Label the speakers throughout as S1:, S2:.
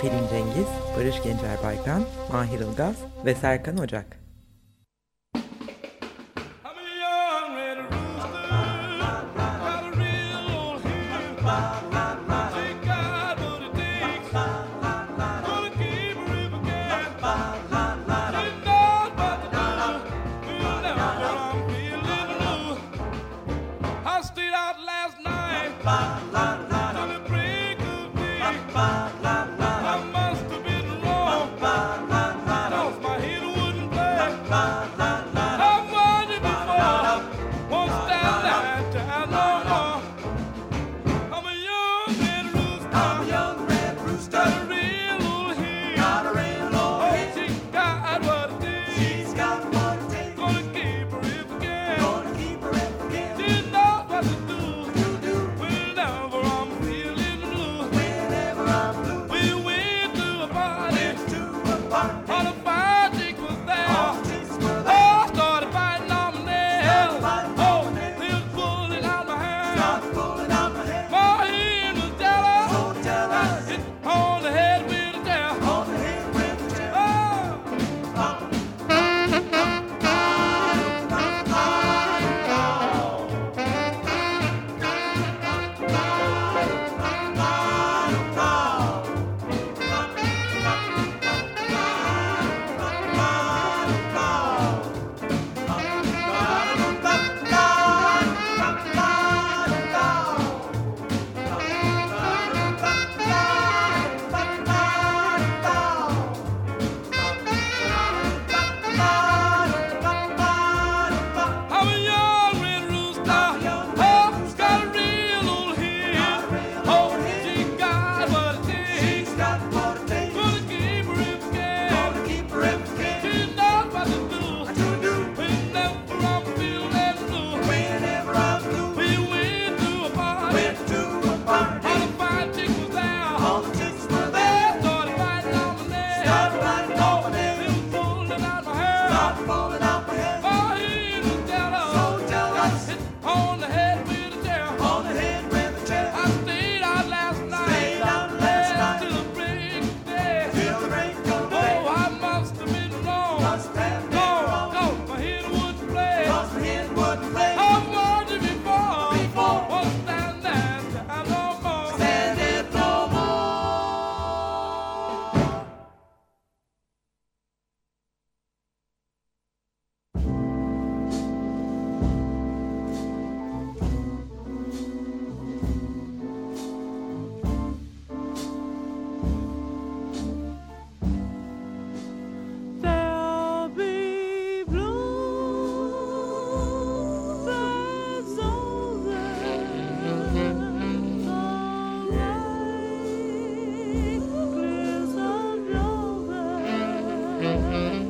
S1: Pelin Cengiz, Barış Gencer Baykan, Mahir Ilgaz ve Serkan Ocak.
S2: Mm-hmm.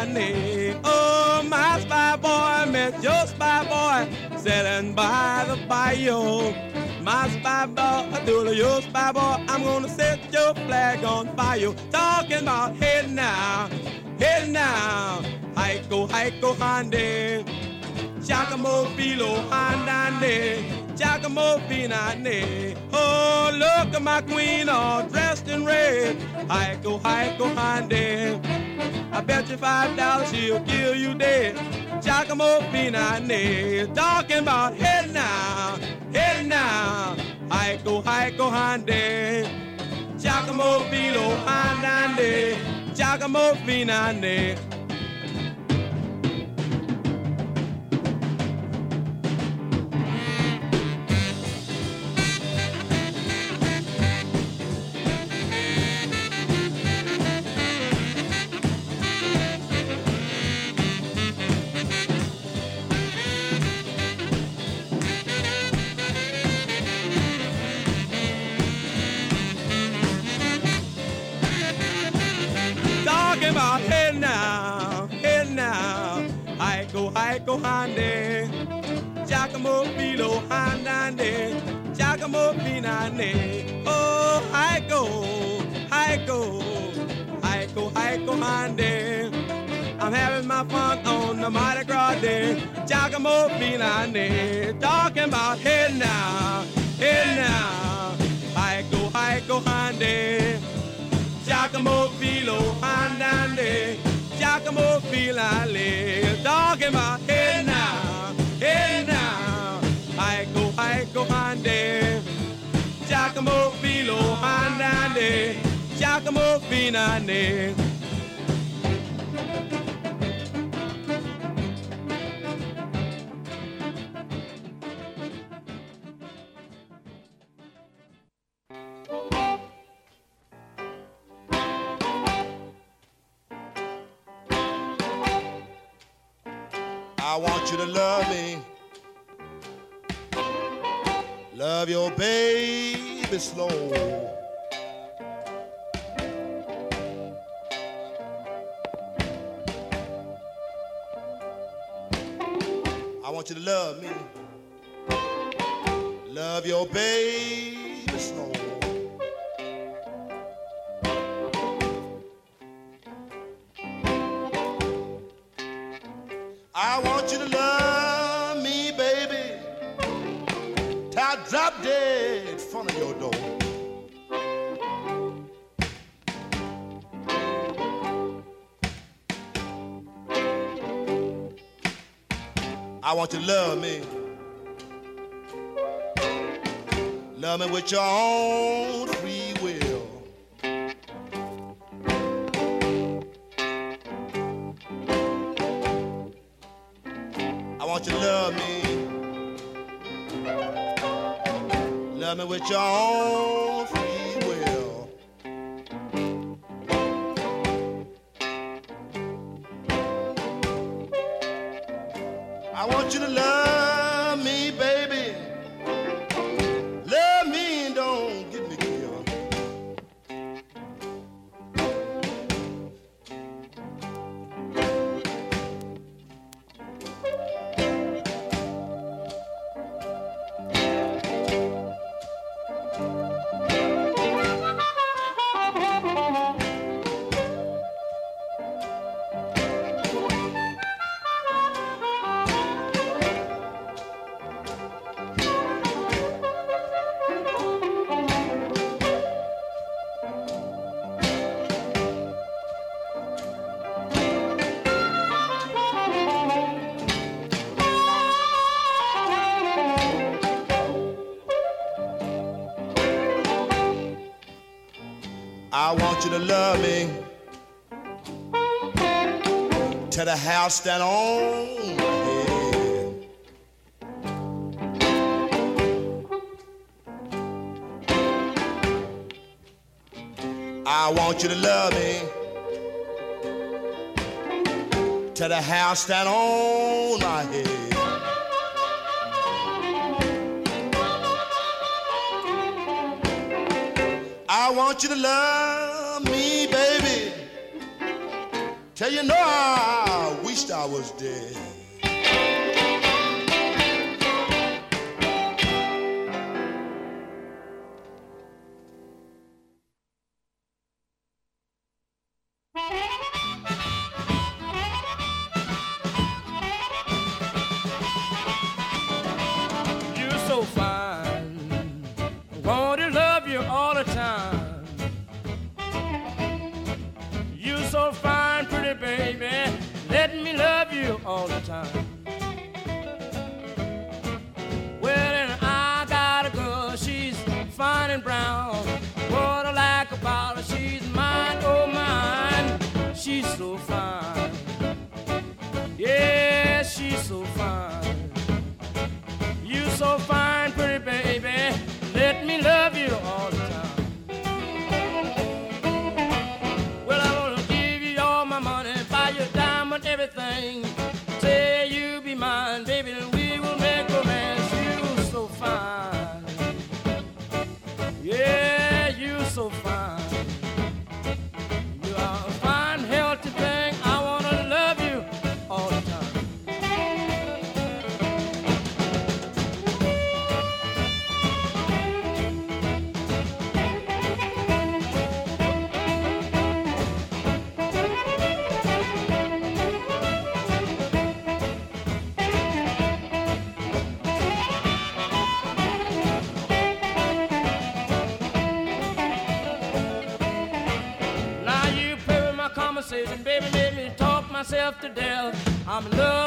S2: Finane. Oh, my spy boy met your spy boy sitting by the bayou. My spy boy, do your spy boy, I'm gonna set your flag on fire. Talking about hey now, hey now, haiko, haiko, hande. Giacomo Filo Handane, Giacomo Finane. Oh, look at my queen all dressed in red. Heiko, Heiko Hande. I bet you five dollars she'll kill you dead. Giacomo Finane, talking about head now, head now. Heiko, Heiko Hande. Giacomo Filo Handane, Giacomo Finane. Heiko, Hande, Giacomo Filo, Handande, Giacomo Finane, oh, Heiko, Heiko, Heiko, Heiko, Hande. I'm having my fun on the Mardi Gras day, Giacomo Finane, talking about hey now, hey now, Heiko, Heiko, Hande. Giacomo Filo Andande, Giacomo Filale, talking about hey now, hey now, I go, Heiko, Heiko Hande, Giacomo Filo Andande, Giacomo
S3: want you to love me. Love your baby slow.
S4: I want you to love me. Love your baby slow. want you to love me. Love me with your own free will. I want you to love me. Love me with your own free original love. the house that owns the. I want you to love me to the house that owns my head, I want you to love Tell you, no, I wished I was dead.
S3: I'm in love.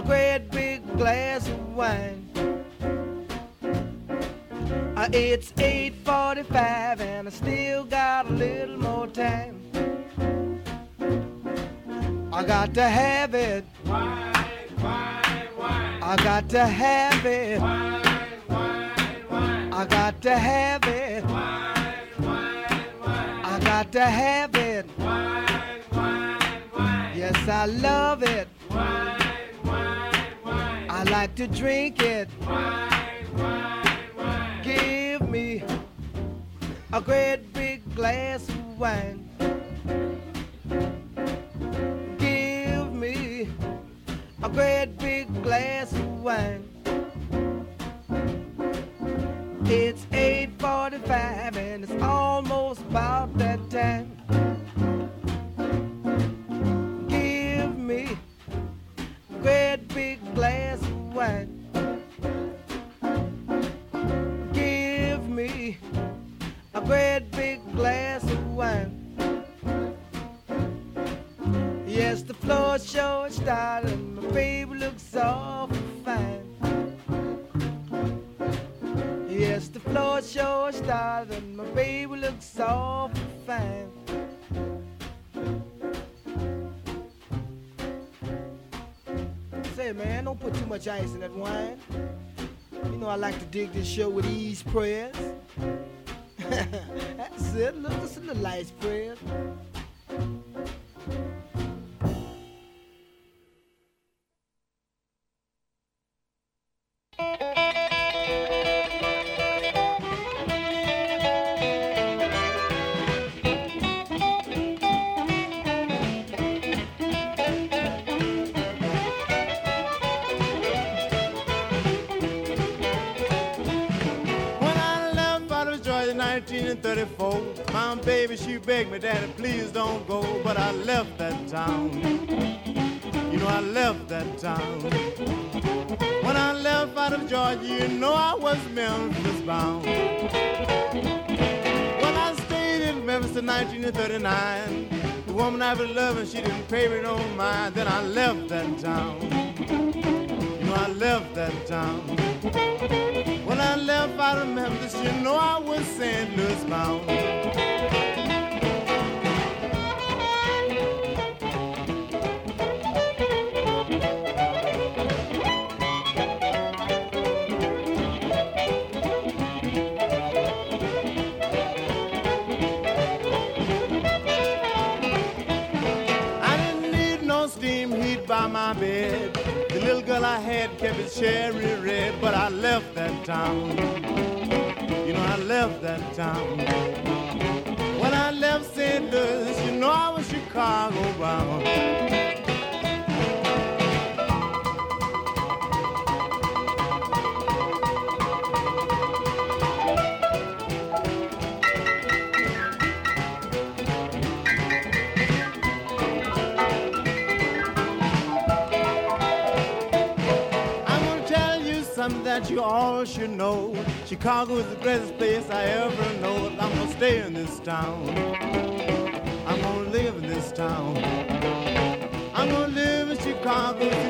S5: A great big glass of wine. Uh, it's 8.45 and I still got a little more time. I got to have it. Wine, wine, wine. I got to have it. Wine, wine, wine. I got to have it. Wine, wine, wine. I got to have it. Wine, wine, wine. Yes, I love it. I like to drink it. Give me a great big glass of wine. Give me a great big glass of wine. Man, don't put too much ice in that wine. You know I like to dig this show with ease prayers. That's it. Look, just a little ice prayers.
S6: Know, I left that town. When I left out of Georgia, you know I was Memphis bound. When I stayed in Memphis in 1939, the woman I was loving, she didn't pay me no mind. Then I left that town. You know, I left that town. When I left out of Memphis, you know I was St. Louis bound. Heat by my bed. The little girl I had kept it cherry red, but I left that town. You know, I left that town. When I left St. Louis, you know I was Chicago bound. That you all should know. Chicago is the greatest place I ever know. I'm gonna stay in this town. I'm gonna live in this town. I'm gonna live in Chicago.